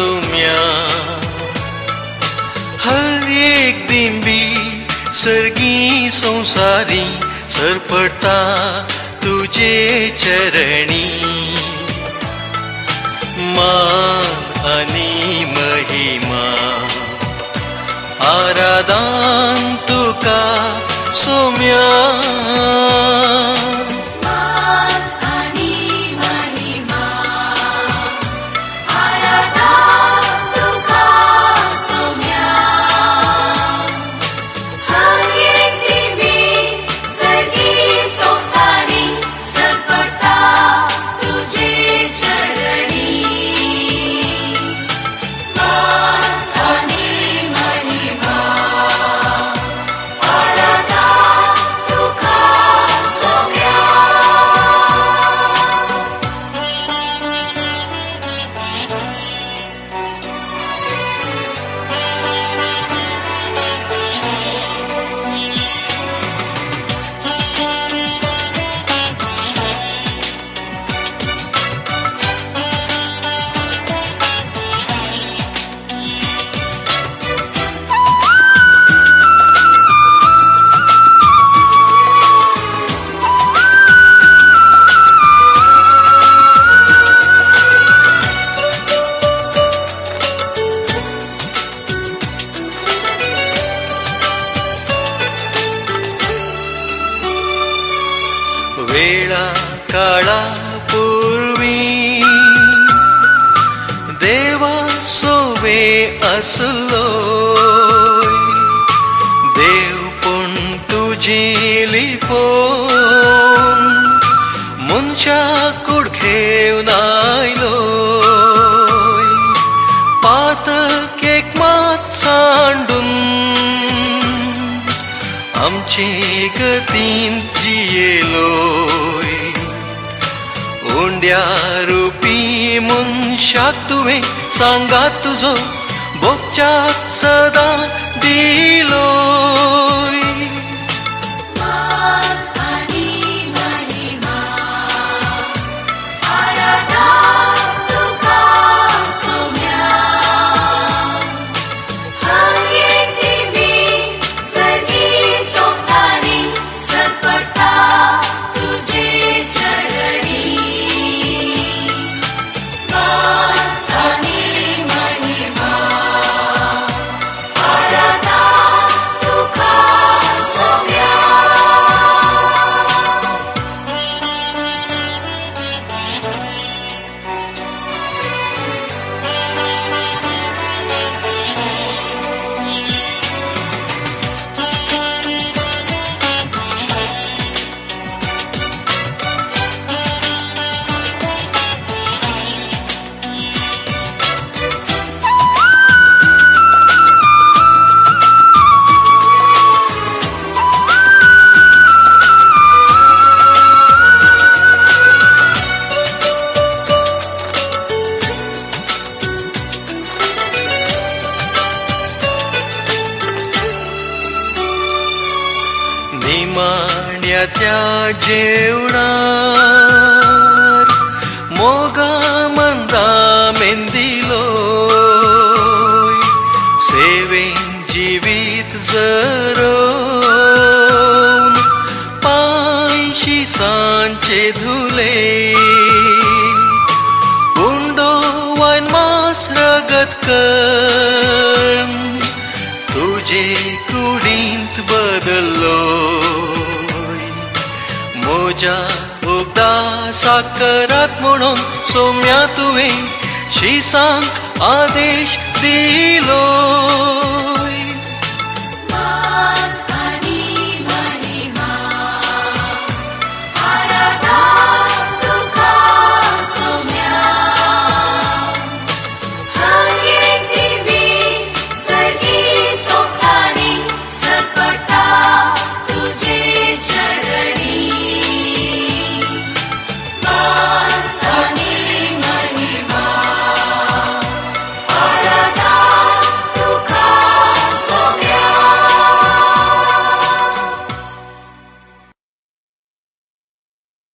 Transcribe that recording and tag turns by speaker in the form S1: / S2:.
S1: معصومیاں ہر ایک دن بھی سرگی سنساری سر پڑتا تجھے چرنی۔ مان انی مہیما، آرادان تو کا سومیاں۔ دیو سو پن تجلی پو منشا کڑکے آئل پات ایک مانڈ گتی روپی منشا تمہیں سات بک چ ج موگا مند مین د پانش سانچے دن ماس رگت کرد سر میس آدیش د